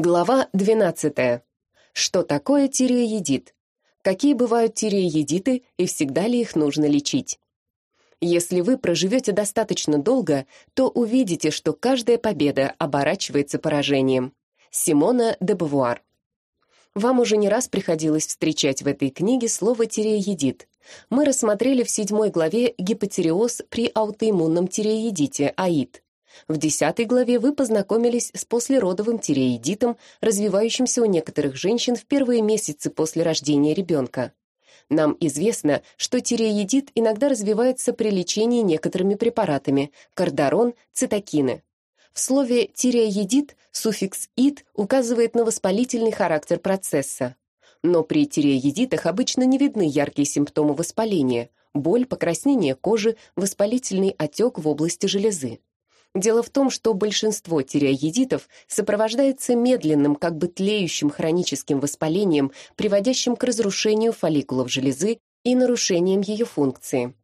Глава 12. Что такое тиреоедит? Какие бывают тиреоедиты и всегда ли их нужно лечить? Если вы проживете достаточно долго, то увидите, что каждая победа оборачивается поражением. Симона де Бавуар. Вам уже не раз приходилось встречать в этой книге слово тиреоедит. Мы рассмотрели в седьмой главе гипотереоз при аутоиммунном тиреоедите, АИД. В десятой главе вы познакомились с послеродовым тиреоидитом, развивающимся у некоторых женщин в первые месяцы после рождения ребенка. Нам известно, что тиреоидит иногда развивается при лечении некоторыми препаратами – кардарон, цитокины. В слове «тиреоидит» суффикс «ид» указывает на воспалительный характер процесса. Но при тиреоидитах обычно не видны яркие симптомы воспаления – боль, покраснение кожи, воспалительный отек в области железы. Дело в том, что большинство тиреоедитов сопровождается медленным, как бы тлеющим хроническим воспалением, приводящим к разрушению фолликулов железы и нарушением ее функции.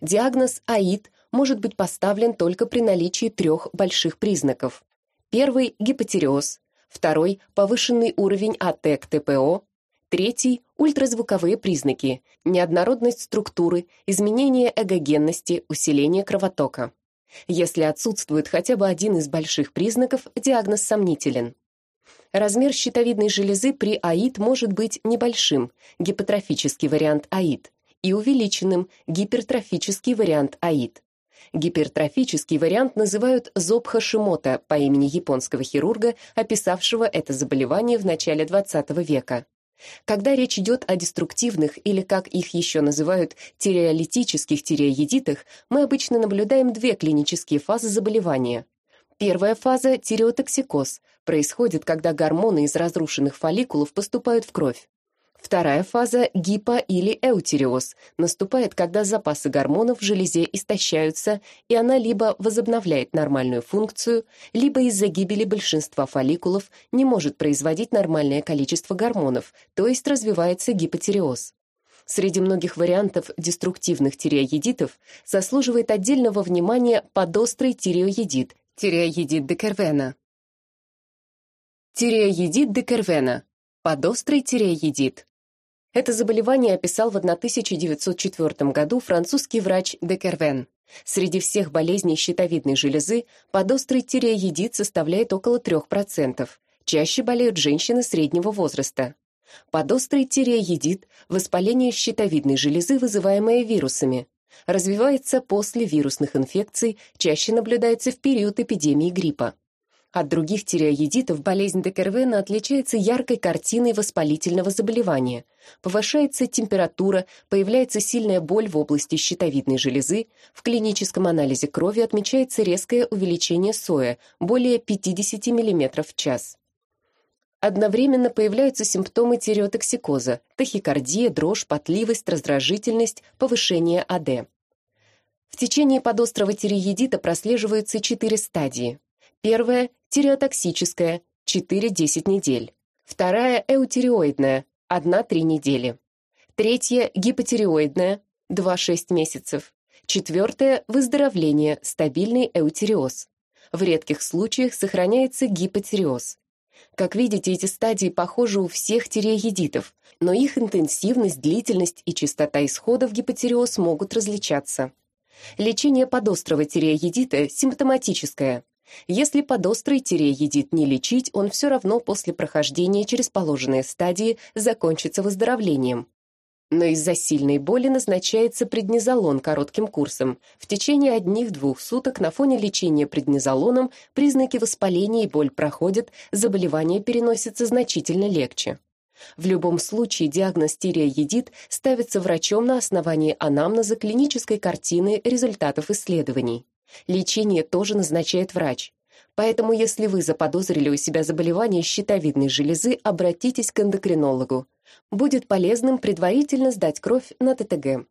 Диагноз АИД может быть поставлен только при наличии трех больших признаков. Первый – гипотереоз, второй – повышенный уровень АТЭК ТПО, третий – ультразвуковые признаки, неоднородность структуры, изменение эгогенности, усиление кровотока. Если отсутствует хотя бы один из больших признаков, диагноз сомнителен. Размер щитовидной железы при АИД может быть небольшим, гипотрофический вариант АИД, и увеличенным, гипертрофический вариант АИД. Гипертрофический вариант называют зоб Хашимота по имени японского хирурга, описавшего это заболевание в начале XX века. Когда речь идет о деструктивных или, как их еще называют, тиреолитических тиреоедитах, мы обычно наблюдаем две клинические фазы заболевания. Первая фаза – тиреотоксикоз, происходит, когда гормоны из разрушенных фолликулов поступают в кровь. Вторая фаза – гипо- или эутериоз, наступает, когда запасы гормонов в железе истощаются, и она либо возобновляет нормальную функцию, либо из-за гибели большинства фолликулов не может производить нормальное количество гормонов, то есть развивается гипотиреоз. Среди многих вариантов деструктивных тиреоедитов заслуживает отдельного внимания подострый тиреоедит, тиреоедит Декервена. Тиреоедит Декервена, подострый тиреоедит. Это заболевание описал в 1904 году французский врач Декервен. Среди всех болезней щитовидной железы подострый тиреоедит составляет около 3%. Чаще болеют женщины среднего возраста. Подострый тиреоедит – воспаление щитовидной железы, вызываемое вирусами. Развивается после вирусных инфекций, чаще наблюдается в период эпидемии гриппа. От других тиреоедитов болезнь Декервена отличается яркой картиной воспалительного заболевания. Повышается температура, появляется сильная боль в области щитовидной железы, в клиническом анализе крови отмечается резкое увеличение соя, более 50 мм в час. Одновременно появляются симптомы тиреотоксикоза, тахикардия, дрожь, потливость, раздражительность, повышение АД. В течение подострого тиреоедита прослеживаются четыре стадии. Первая – тиреотоксическая, 4-10 недель. Вторая – эутериоидная, 1-3 недели. Третья – гипотиреоидная, 2-6 месяцев. Четвертая – выздоровление, стабильный эутериоз. В редких случаях сохраняется гипотиреоз. Как видите, эти стадии похожи у всех тиреоедитов, но их интенсивность, длительность и частота исхода в гипотиреоз могут различаться. Лечение подострого тиреоедита симптоматическое. Если подострый тиреоедит не лечить, он все равно после прохождения через положенные стадии закончится выздоровлением. Но из-за сильной боли назначается преднизолон коротким курсом. В течение одних-двух суток на фоне лечения преднизолоном признаки воспаления и боль проходят, заболевание переносится значительно легче. В любом случае диагноз тиреоедит ставится врачом на основании анамнеза клинической картины результатов исследований. Лечение тоже назначает врач. Поэтому, если вы заподозрили у себя заболевание щитовидной железы, обратитесь к эндокринологу. Будет полезным предварительно сдать кровь на ТТГ.